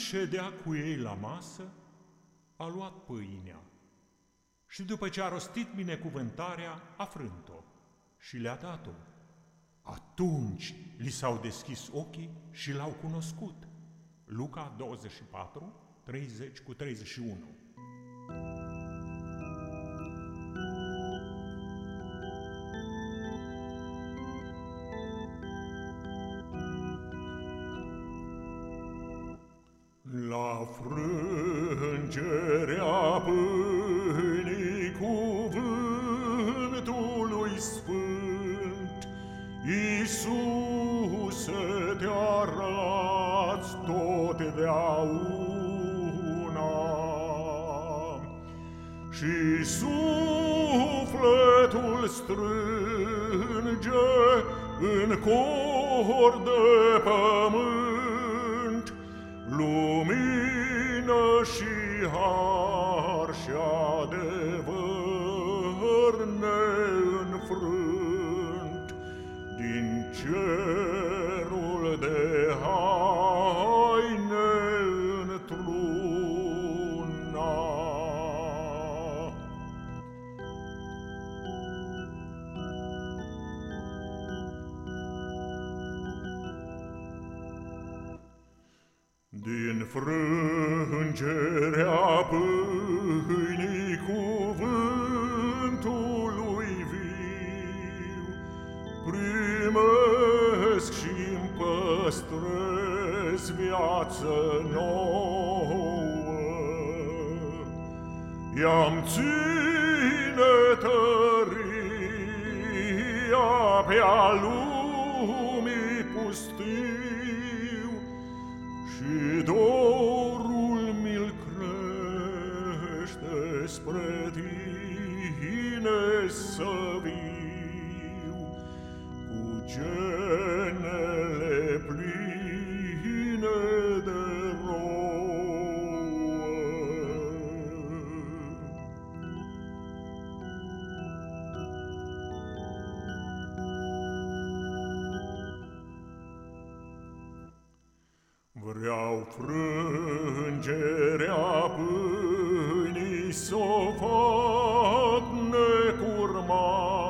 ședea cu ei la masă, a luat pâinea și după ce a rostit binecuvântarea, a frânt-o și le-a dat-o. Atunci li s-au deschis ochii și l-au cunoscut. Luca 24, 30 cu 31. Frângerea pâinii cuvântului sfânt, Iisuse te arăți totdeauna. Și sufletul strânge în cor de pământ, lumină și har și adevăr neînfrânt din cer. Din frângerea pâinii cuvântului viu, Primesc și-mi păstrez viață nouă. I-am ține tăria pe-a lumii pustiu, Ido Vreau frângerea pâinii s-o fac necurmat.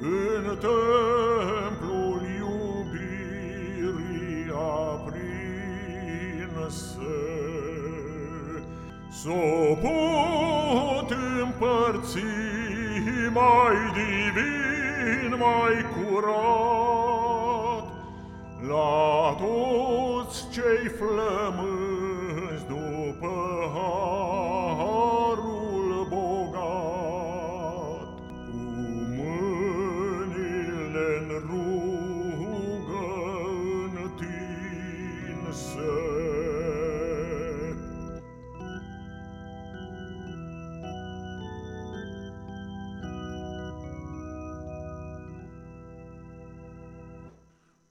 În templul iubirii aprinse S-o pot împărți mai divin, mai curat. La toți J. flămâni.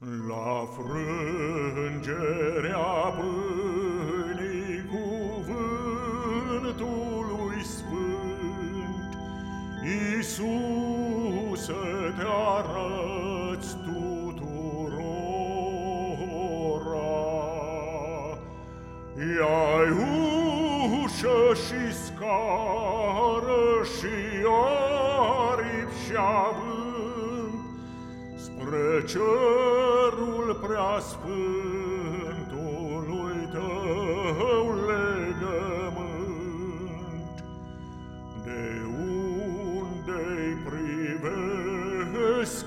La frângerea pâinii cuvântului sfânt, Iisuse te arăți tuturora. I-ai ușă și scară și aripi și avânt, Spre cerul preasfântului tău legământ, De unde-i privesc